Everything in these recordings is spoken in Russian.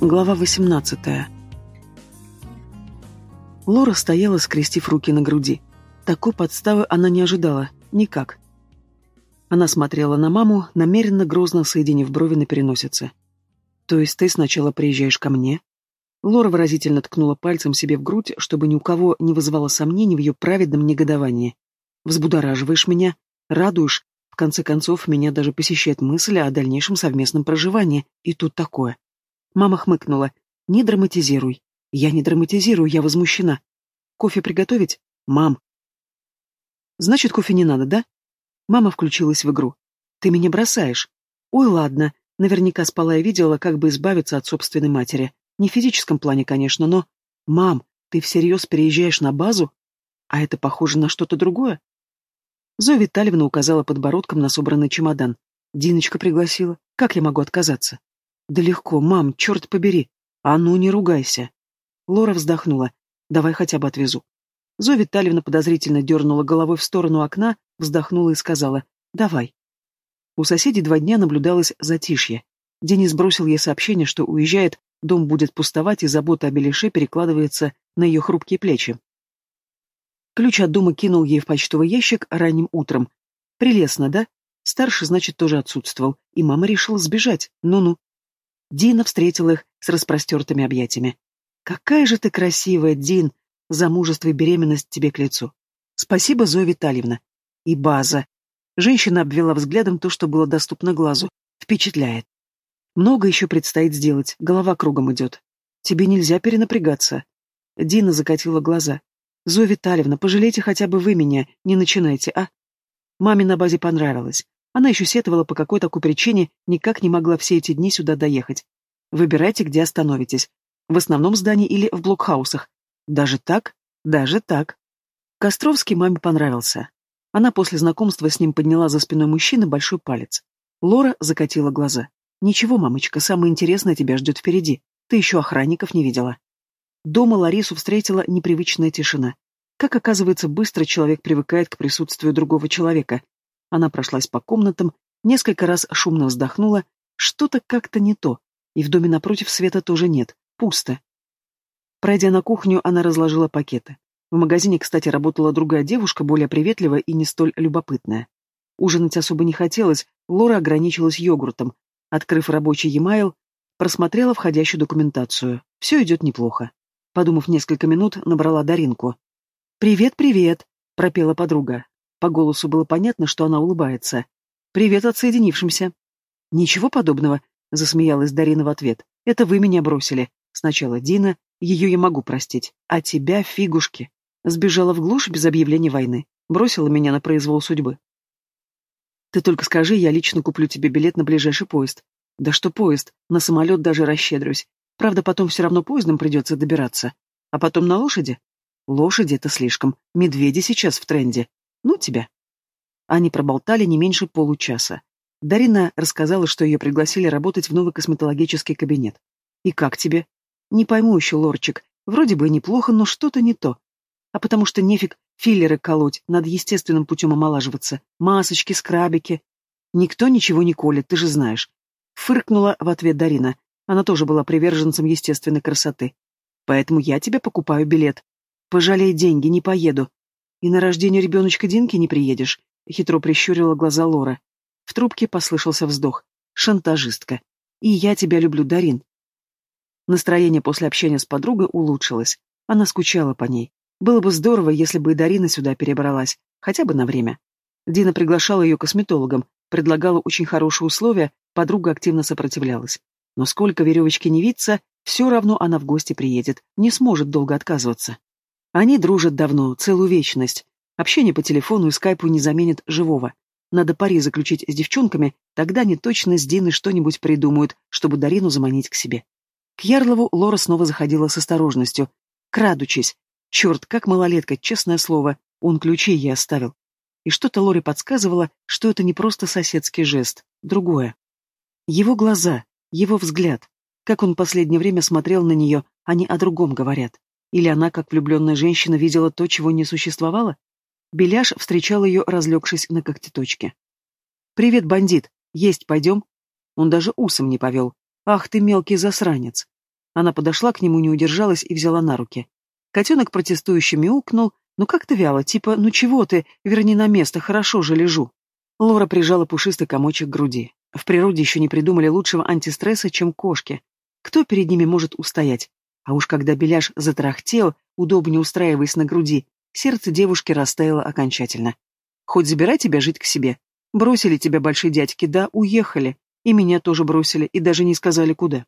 Глава 18 Лора стояла, скрестив руки на груди. Такой подставы она не ожидала. Никак. Она смотрела на маму, намеренно грозно соединив брови на переносице. «То есть ты сначала приезжаешь ко мне?» Лора выразительно ткнула пальцем себе в грудь, чтобы ни у кого не вызывало сомнений в ее праведном негодовании. «Взбудораживаешь меня, радуешь, в конце концов, меня даже посещает мысль о дальнейшем совместном проживании, и тут такое. Мама хмыкнула. «Не драматизируй». «Я не драматизирую, я возмущена. Кофе приготовить? Мам». «Значит, кофе не надо, да?» Мама включилась в игру. «Ты меня бросаешь?» «Ой, ладно. Наверняка спала и видела, как бы избавиться от собственной матери. Не в физическом плане, конечно, но... Мам, ты всерьез переезжаешь на базу? А это похоже на что-то другое?» Зоя Витальевна указала подбородком на собранный чемодан. «Диночка пригласила. Как я могу отказаться?» «Да легко, мам, черт побери. А ну, не ругайся». Лора вздохнула. «Давай хотя бы отвезу». Зоя Витальевна подозрительно дернула головой в сторону окна, вздохнула и сказала «давай». У соседей два дня наблюдалось затишье. Денис бросил ей сообщение, что уезжает, дом будет пустовать, и забота о Белише перекладывается на ее хрупкие плечи. Ключ от дома кинул ей в почтовый ящик ранним утром. Прелестно, да? Старший, значит, тоже отсутствовал, и мама решила сбежать. Ну-ну. Дина встретила их с распростертыми объятиями. «Какая же ты красивая, Дин! Замужество и беременность тебе к лицу. Спасибо, Зоя Витальевна. И база. Женщина обвела взглядом то, что было доступно глазу. Впечатляет. Много еще предстоит сделать, голова кругом идет. Тебе нельзя перенапрягаться. Дина закатила глаза. Зоя Витальевна, пожалейте хотя бы вы меня, не начинайте, а? Маме на базе понравилось. Она еще сетовала по какой такой причине, никак не могла все эти дни сюда доехать. Выбирайте, где остановитесь. В основном здании или в блокхаусах. Даже так? Даже так. Костровский маме понравился. Она после знакомства с ним подняла за спиной мужчины большой палец. Лора закатила глаза. «Ничего, мамочка, самое интересное тебя ждет впереди. Ты еще охранников не видела». Дома Ларису встретила непривычная тишина. Как оказывается, быстро человек привыкает к присутствию другого человека, она прошлась по комнатам, несколько раз шумно вздохнула. Что-то как-то не то. И в доме напротив света тоже нет. Пусто. Пройдя на кухню, она разложила пакеты. В магазине, кстати, работала другая девушка, более приветливая и не столь любопытная. Ужинать особо не хотелось, Лора ограничилась йогуртом. Открыв рабочий e-mail, просмотрела входящую документацию. Все идет неплохо. Подумав несколько минут, набрала Даринку. «Привет, привет!» — пропела подруга. По голосу было понятно, что она улыбается. «Привет отсоединившимся». «Ничего подобного», — засмеялась Дарина в ответ. «Это вы меня бросили. Сначала Дина, ее я могу простить, а тебя, фигушки. Сбежала в глушь без объявления войны. Бросила меня на произвол судьбы. Ты только скажи, я лично куплю тебе билет на ближайший поезд. Да что поезд, на самолет даже расщедрюсь. Правда, потом все равно поездом придется добираться. А потом на лошади? Лошади — это слишком. Медведи сейчас в тренде. Ну тебя. Они проболтали не меньше получаса. Дарина рассказала, что ее пригласили работать в новый косметологический кабинет. «И как тебе?» «Не пойму еще, лорчик. Вроде бы и неплохо, но что-то не то. А потому что нефиг филлеры колоть, надо естественным путем омолаживаться. Масочки, скрабики. Никто ничего не колет, ты же знаешь». Фыркнула в ответ Дарина. Она тоже была приверженцем естественной красоты. «Поэтому я тебе покупаю билет. Пожалей деньги, не поеду. «И на рождение ребеночка Динки не приедешь?» — хитро прищурила глаза Лора. В трубке послышался вздох. «Шантажистка. И я тебя люблю, Дарин». Настроение после общения с подругой улучшилось. Она скучала по ней. Было бы здорово, если бы и Дарина сюда перебралась, хотя бы на время. Дина приглашала ее косметологом, предлагала очень хорошие условия, подруга активно сопротивлялась. Но сколько веревочки не виться, все равно она в гости приедет, не сможет долго отказываться. Они дружат давно, целую вечность. Общение по телефону и скайпу не заменит живого. Надо пари заключить с девчонками, тогда они точно с Диной что-нибудь придумают, чтобы Дарину заманить к себе. К Ярлову Лора снова заходила с осторожностью, крадучись. Черт, как малолетка, честное слово, он ключи ей оставил. И что-то Лоре подсказывало, что это не просто соседский жест, другое. Его глаза, его взгляд, как он последнее время смотрел на нее, они о другом говорят. Или она, как влюбленная женщина, видела то, чего не существовало? Беляш встречал ее, разлегшись на когтеточке. «Привет, бандит! Есть пойдем?» Он даже усом не повел. «Ах ты, мелкий засранец!» Она подошла к нему, не удержалась и взяла на руки. Котенок протестующе мяукнул, ну как-то вяло, типа «ну чего ты, верни на место, хорошо же лежу». Лора прижала пушистый комочек к груди. В природе еще не придумали лучшего антистресса, чем кошки. Кто перед ними может устоять? А уж когда беляш затрахтел, удобнее устраиваясь на груди, сердце девушки растаяло окончательно. Хоть забирай тебя жить к себе. Бросили тебя большие дядьки, да, уехали. И меня тоже бросили, и даже не сказали куда.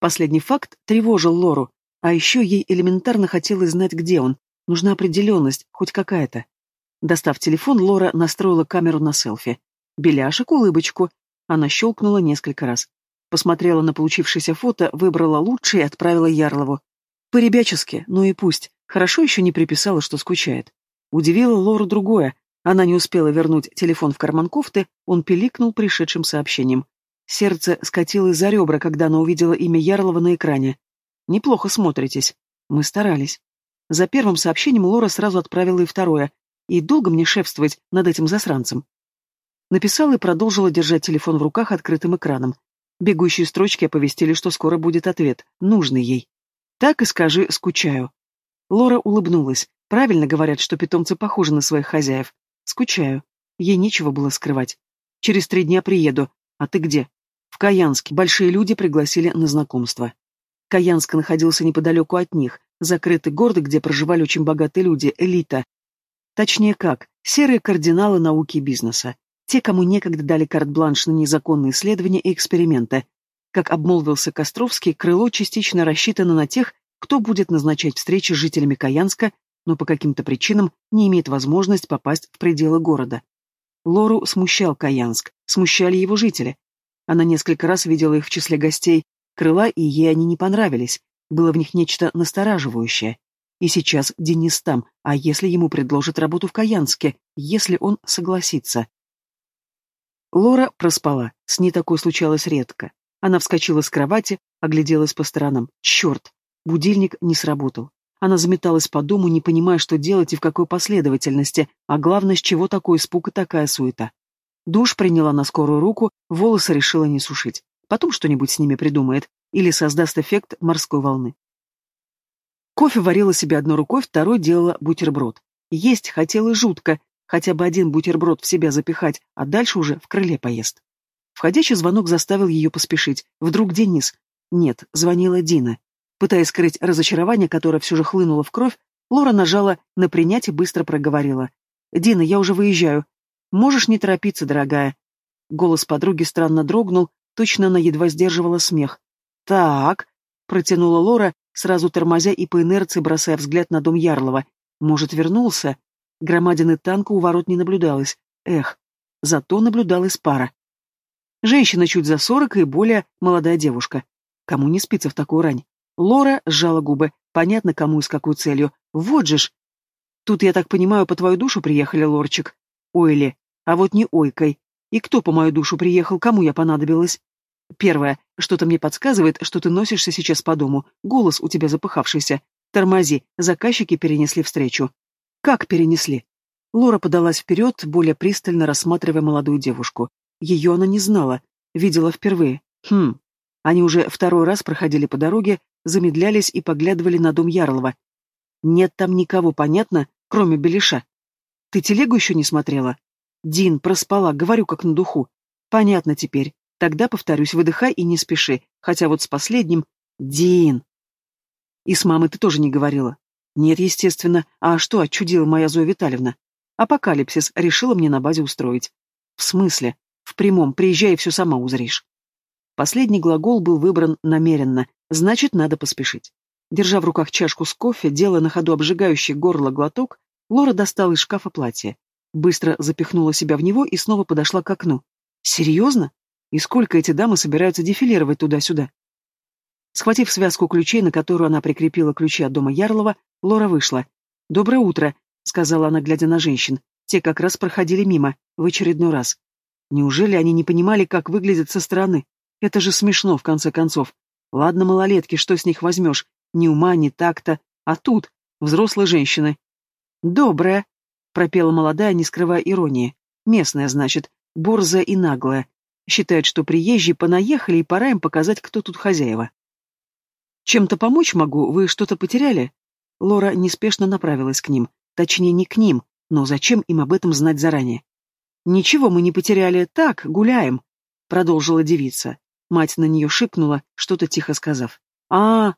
Последний факт тревожил Лору, а еще ей элементарно хотелось знать, где он. Нужна определенность, хоть какая-то. Достав телефон, Лора настроила камеру на селфи. Беляшек, улыбочку. Она щелкнула несколько раз. Посмотрела на получившееся фото, выбрала лучшее и отправила Ярлову. По-ребячески, ну и пусть. Хорошо еще не приписала, что скучает. Удивило Лору другое. Она не успела вернуть телефон в карман кофты, он пиликнул пришедшим сообщением. Сердце скатилось за ребра, когда она увидела имя Ярлова на экране. «Неплохо смотритесь. Мы старались». За первым сообщением Лора сразу отправила и второе. И долго мне шефствовать над этим засранцем. Написала и продолжила держать телефон в руках открытым экраном. Бегущие строчки оповестили, что скоро будет ответ, нужный ей. Так и скажи «скучаю». Лора улыбнулась. Правильно говорят, что питомцы похожи на своих хозяев. Скучаю. Ей нечего было скрывать. Через три дня приеду. А ты где? В Каянске. Большие люди пригласили на знакомство. Каянск находился неподалеку от них. Закрытый город, где проживали очень богатые люди, элита. Точнее как, серые кардиналы науки и бизнеса. Те, кому некогда дали карт-бланш на незаконные исследования и эксперименты. Как обмолвился Костровский, крыло частично рассчитано на тех, кто будет назначать встречи с жителями Каянска, но по каким-то причинам не имеет возможность попасть в пределы города. Лору смущал Каянск, смущали его жители. Она несколько раз видела их в числе гостей крыла, и ей они не понравились. Было в них нечто настораживающее. И сейчас Денис там, а если ему предложат работу в Каянске, если он согласится? Лора проспала, с ней такое случалось редко. Она вскочила с кровати, огляделась по сторонам. Черт! Будильник не сработал. Она заметалась по дому, не понимая, что делать и в какой последовательности, а главное, с чего такой испуг и такая суета. Душ приняла на скорую руку, волосы решила не сушить. Потом что-нибудь с ними придумает или создаст эффект морской волны. Кофе варила себе одной рукой, второй делала бутерброд. Есть хотела жутко, Хотя бы один бутерброд в себя запихать, а дальше уже в крыле поест. Входящий звонок заставил ее поспешить. Вдруг Денис? Нет, звонила Дина. Пытаясь скрыть разочарование, которое все же хлынуло в кровь, Лора нажала на принять и быстро проговорила. «Дина, я уже выезжаю. Можешь не торопиться, дорогая». Голос подруги странно дрогнул, точно она едва сдерживала смех. «Так», — протянула Лора, сразу тормозя и по инерции бросая взгляд на дом Ярлова. «Может, вернулся?» Громадины танка у ворот не наблюдалось. Эх, зато наблюдалась пара. Женщина чуть за сорок и более молодая девушка. Кому не спится в такую рань? Лора сжала губы. Понятно, кому и с какой целью. Вот же ж. Тут, я так понимаю, по твою душу приехали, лорчик. Ойли. А вот не ойкой. И кто по мою душу приехал, кому я понадобилась? Первое. Что-то мне подсказывает, что ты носишься сейчас по дому. Голос у тебя запыхавшийся. Тормози. Заказчики перенесли встречу. Как перенесли? Лора подалась вперед, более пристально рассматривая молодую девушку. Ее она не знала, видела впервые. Хм. Они уже второй раз проходили по дороге, замедлялись и поглядывали на дом Ярлова. Нет там никого, понятно, кроме Белиша. Ты телегу еще не смотрела? Дин, проспала, говорю как на духу. Понятно теперь. Тогда, повторюсь, выдыхай и не спеши, хотя вот с последним... Дин! И с мамой ты тоже не говорила. Нет, естественно. А что отчудила моя Зоя Витальевна? Апокалипсис решила мне на базе устроить. В смысле? В прямом. Приезжай и все сама узришь. Последний глагол был выбран намеренно. Значит, надо поспешить. Держа в руках чашку с кофе, делая на ходу обжигающий горло глоток, Лора достала из шкафа платье. Быстро запихнула себя в него и снова подошла к окну. «Серьезно? И сколько эти дамы собираются дефилировать туда-сюда?» Схватив связку ключей, на которую она прикрепила ключи от дома Ярлова, Лора вышла. «Доброе утро», — сказала она, глядя на женщин. Те как раз проходили мимо, в очередной раз. Неужели они не понимали, как выглядят со стороны? Это же смешно, в конце концов. Ладно, малолетки, что с них возьмешь? Ни ума, ни такта. А тут взрослые женщины. «Доброе», — пропела молодая, не скрывая иронии. «Местная, значит, борзая и наглая. Считает, что приезжие понаехали, и пора им показать, кто тут хозяева». Чем-то помочь могу? Вы что-то потеряли?» Лора неспешно направилась к ним. Точнее, не к ним, но зачем им об этом знать заранее? «Ничего мы не потеряли, так, гуляем», — продолжила девица. Мать на нее шикнула, что-то тихо сказав. а, -а, -а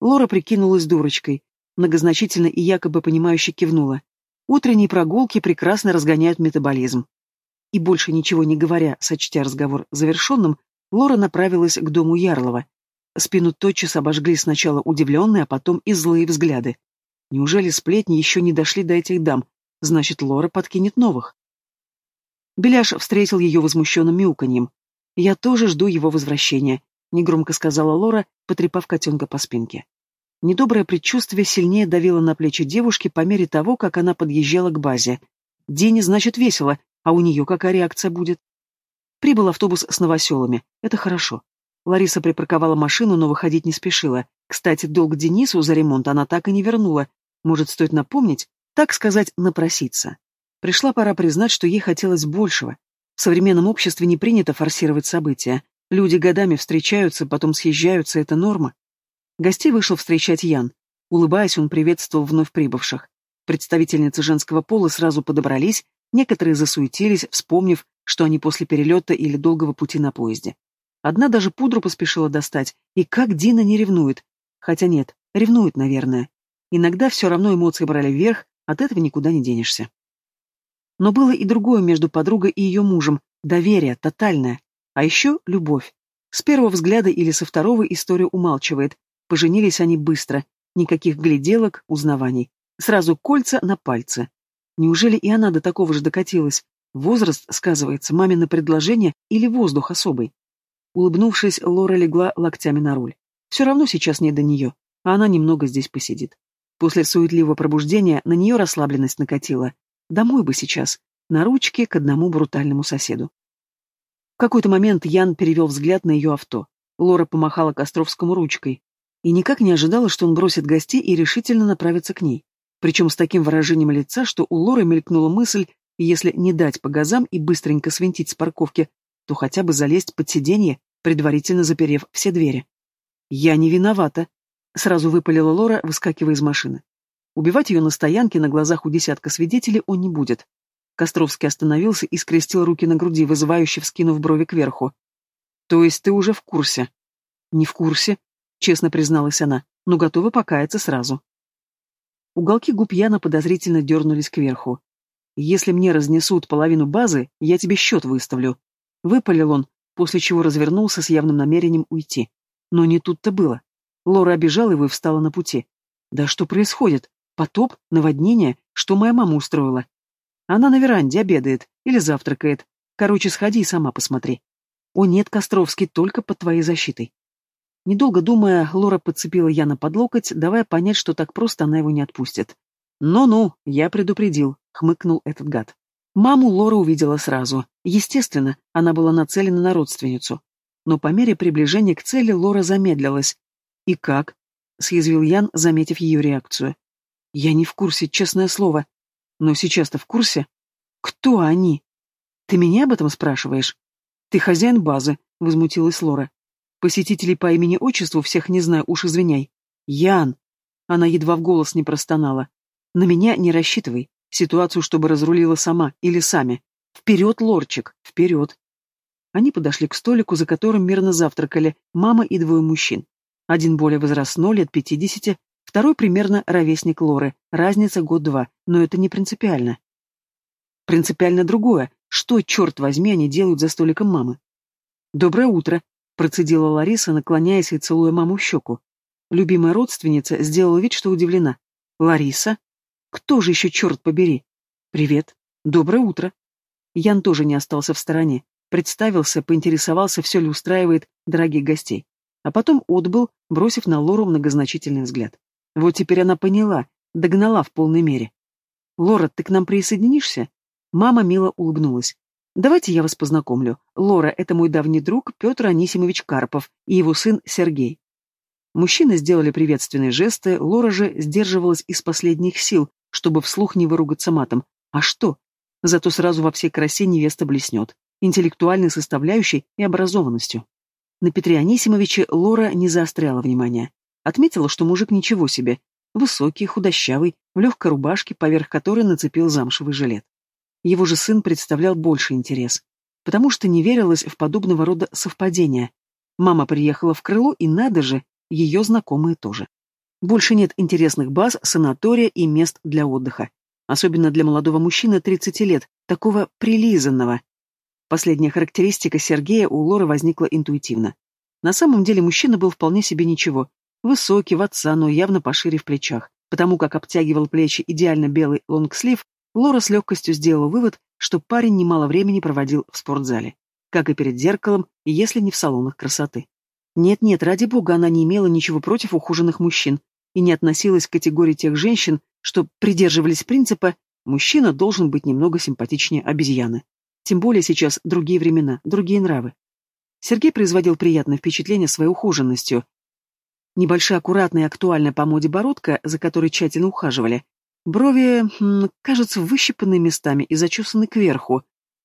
Лора прикинулась дурочкой, многозначительно и якобы понимающе кивнула. Утренние прогулки прекрасно разгоняют метаболизм. И больше ничего не говоря, сочтя разговор завершенным, Лора направилась к дому Ярлова. Спину тотчас обожгли сначала удивленные, а потом и злые взгляды. Неужели сплетни еще не дошли до этих дам? Значит, Лора подкинет новых. Беляш встретил ее возмущенным мяуканьем. «Я тоже жду его возвращения», — негромко сказала Лора, потрепав котенка по спинке. Недоброе предчувствие сильнее давило на плечи девушки по мере того, как она подъезжала к базе. День, значит, весело, а у нее какая реакция будет? Прибыл автобус с новоселами. Это хорошо. Лариса припарковала машину, но выходить не спешила. Кстати, долг Денису за ремонт она так и не вернула. Может, стоит напомнить, так сказать, напроситься. Пришла пора признать, что ей хотелось большего. В современном обществе не принято форсировать события. Люди годами встречаются, потом съезжаются, это норма. Гостей вышел встречать Ян. Улыбаясь, он приветствовал вновь прибывших. Представительницы женского пола сразу подобрались, некоторые засуетились, вспомнив, что они после перелета или долгого пути на поезде. Одна даже пудру поспешила достать, и как Дина не ревнует. Хотя нет, ревнует, наверное. Иногда все равно эмоции брали вверх, от этого никуда не денешься. Но было и другое между подругой и ее мужем, доверие, тотальное. А еще любовь. С первого взгляда или со второго история умалчивает. Поженились они быстро, никаких гляделок, узнаваний. Сразу кольца на пальце. Неужели и она до такого же докатилась? Возраст сказывается, мамино предложение или воздух особый? Улыбнувшись, Лора легла локтями на руль. Все равно сейчас не до нее, а она немного здесь посидит. После суетливого пробуждения на нее расслабленность накатила. Домой бы сейчас, на ручке к одному брутальному соседу. В какой-то момент Ян перевел взгляд на ее авто. Лора помахала Костровскому ручкой. И никак не ожидала, что он бросит гостей и решительно направится к ней. Причем с таким выражением лица, что у Лоры мелькнула мысль, если не дать по газам и быстренько свинтить с парковки, то хотя бы залезть под сиденье, предварительно заперев все двери. «Я не виновата», — сразу выпалила Лора, выскакивая из машины. Убивать ее на стоянке на глазах у десятка свидетелей он не будет. Костровский остановился и скрестил руки на груди, вызывающе вскинув брови кверху. «То есть ты уже в курсе?» «Не в курсе», — честно призналась она, но готова покаяться сразу. Уголки губ Яна подозрительно дернулись кверху. «Если мне разнесут половину базы, я тебе счет выставлю». Выпалил он, после чего развернулся с явным намерением уйти. Но не тут-то было. Лора обижала его и встала на пути. «Да что происходит? Потоп? Наводнение? Что моя мама устроила? Она на веранде обедает или завтракает. Короче, сходи и сама посмотри. О нет, Костровский, только под твоей защитой. Недолго думая, Лора подцепила Яна под локоть, давая понять, что так просто она его не отпустит. «Ну-ну, я предупредил», — хмыкнул этот гад. Маму Лора увидела сразу. Естественно, она была нацелена на родственницу. Но по мере приближения к цели Лора замедлилась. «И как?» — съязвил Ян, заметив ее реакцию. Я не в курсе, честное слово. Но сейчас-то в курсе. Кто они? Ты меня об этом спрашиваешь? Ты хозяин базы, возмутилась Лора. Посетителей по имени-отчеству всех не знаю, уж извиняй. Ян. Она едва в голос не простонала. На меня не рассчитывай. Ситуацию, чтобы разрулила сама или сами. Вперед, лорчик, вперед. Они подошли к столику, за которым мирно завтракали мама и двое мужчин. Один более возрастной, лет пятидесяти, Второй примерно ровесник Лоры, разница год-два, но это не принципиально. Принципиально другое. Что, черт возьми, они делают за столиком мамы? «Доброе утро», — процедила Лариса, наклоняясь и целуя маму в щеку. Любимая родственница сделала вид, что удивлена. «Лариса? Кто же еще, черт побери?» «Привет. Доброе утро». Ян тоже не остался в стороне. Представился, поинтересовался, все ли устраивает дорогих гостей. А потом отбыл, бросив на Лору многозначительный взгляд. Вот теперь она поняла, догнала в полной мере. «Лора, ты к нам присоединишься?» Мама мило улыбнулась. «Давайте я вас познакомлю. Лора — это мой давний друг Петр Анисимович Карпов и его сын Сергей». Мужчины сделали приветственные жесты, Лора же сдерживалась из последних сил, чтобы вслух не выругаться матом. А что? Зато сразу во всей красе невеста блеснет, интеллектуальной составляющей и образованностью. На Петре Анисимовиче Лора не заостряла внимания. Отметила, что мужик ничего себе. Высокий, худощавый, в легкой рубашке, поверх которой нацепил замшевый жилет. Его же сын представлял больше интерес. Потому что не верилось в подобного рода совпадения. Мама приехала в крыло, и надо же, ее знакомые тоже. Больше нет интересных баз, санатория и мест для отдыха. Особенно для молодого мужчины 30 лет, такого прилизанного. Последняя характеристика Сергея у Лоры возникла интуитивно. На самом деле мужчина был вполне себе ничего. Высокий, в отца, но явно пошире в плечах. Потому как обтягивал плечи идеально белый лонгслив, Лора с легкостью сделала вывод, что парень немало времени проводил в спортзале. Как и перед зеркалом, если не в салонах красоты. Нет-нет, ради бога, она не имела ничего против ухоженных мужчин и не относилась к категории тех женщин, что придерживались принципа «мужчина должен быть немного симпатичнее обезьяны». Тем более сейчас другие времена, другие нравы. Сергей производил приятное впечатление своей ухоженностью. Небольшая аккуратная и актуальная по моде бородка, за которой тщательно ухаживали. Брови, кажется, выщипаны местами и зачесаны кверху.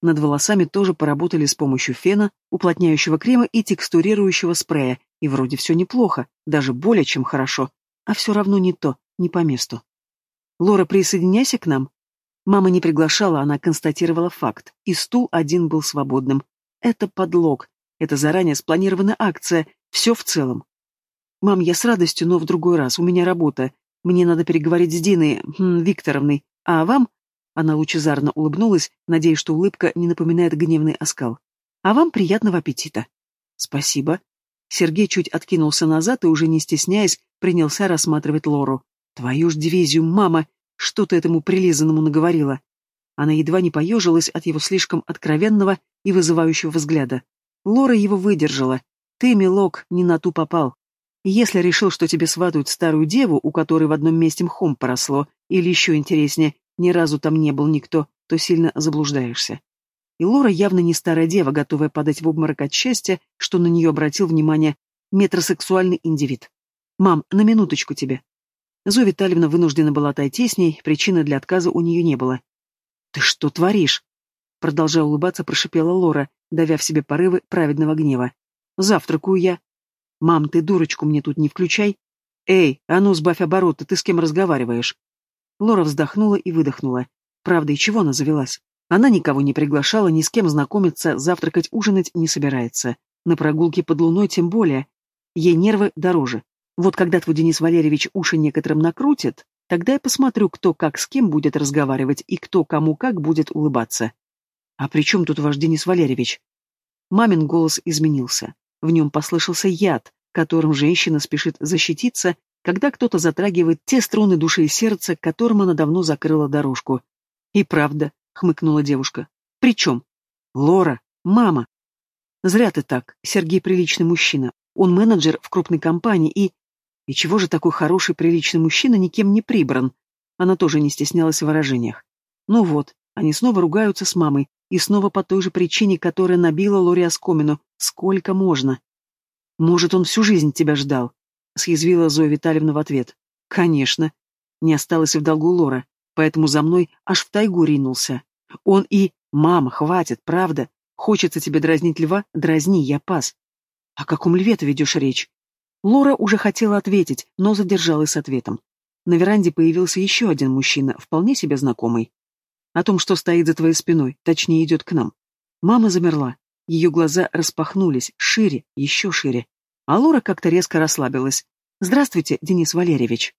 Над волосами тоже поработали с помощью фена, уплотняющего крема и текстурирующего спрея, и вроде все неплохо, даже более чем хорошо, а все равно не то, не по месту. «Лора, присоединяйся к нам», Мама не приглашала, она констатировала факт, и стул один был свободным. Это подлог, это заранее спланированная акция, все в целом. «Мам, я с радостью, но в другой раз, у меня работа. Мне надо переговорить с Диной хм, Викторовной. А вам?» Она лучезарно улыбнулась, надеясь, что улыбка не напоминает гневный оскал. «А вам приятного аппетита». «Спасибо». Сергей чуть откинулся назад и, уже не стесняясь, принялся рассматривать Лору. «Твою ж дивизию, мама! Что ты этому прилизанному наговорила? Она едва не поежилась от его слишком откровенного и вызывающего взгляда. Лора его выдержала. Ты, милок, не на ту попал. Если решил, что тебе сватают старую деву, у которой в одном месте мхом поросло, или еще интереснее, ни разу там не был никто, то сильно заблуждаешься. И Лора явно не старая дева, готовая падать в обморок от счастья, что на нее обратил внимание метросексуальный индивид. «Мам, на минуточку тебе», Зоя Витальевна вынуждена была отойти с ней, причины для отказа у нее не было. «Ты что творишь?» Продолжая улыбаться, прошипела Лора, давя в себе порывы праведного гнева. «Завтракаю я». «Мам, ты дурочку мне тут не включай». «Эй, а ну сбавь обороты, ты с кем разговариваешь?» Лора вздохнула и выдохнула. Правда, и чего она завелась? Она никого не приглашала, ни с кем знакомиться, завтракать, ужинать не собирается. На прогулке под луной тем более. Ей нервы дороже. Вот когда твой Денис Валерьевич уши некоторым накрутит, тогда я посмотрю, кто как с кем будет разговаривать и кто кому как будет улыбаться. А при чем тут ваш Денис Валерьевич? Мамин голос изменился. В нем послышался яд, которым женщина спешит защититься, когда кто-то затрагивает те струны души и сердца, которым она давно закрыла дорожку. И правда, хмыкнула девушка. При чем? Лора, мама. Зря ты так, Сергей приличный мужчина. Он менеджер в крупной компании и... И чего же такой хороший, приличный мужчина никем не прибран? Она тоже не стеснялась в выражениях. Ну вот, они снова ругаются с мамой, и снова по той же причине, которая набила Лори оскомину. Сколько можно? Может, он всю жизнь тебя ждал? Съязвила Зоя Витальевна в ответ. Конечно. Не осталось и в долгу Лора, поэтому за мной аж в тайгу ринулся. Он и... Мама, хватит, правда. Хочется тебе дразнить льва? Дразни, я пас. О каком льве ты ведешь речь? Лора уже хотела ответить, но задержалась с ответом. На веранде появился еще один мужчина, вполне себе знакомый. О том, что стоит за твоей спиной, точнее идет к нам. Мама замерла. Ее глаза распахнулись, шире, еще шире. А Лора как-то резко расслабилась. «Здравствуйте, Денис Валерьевич».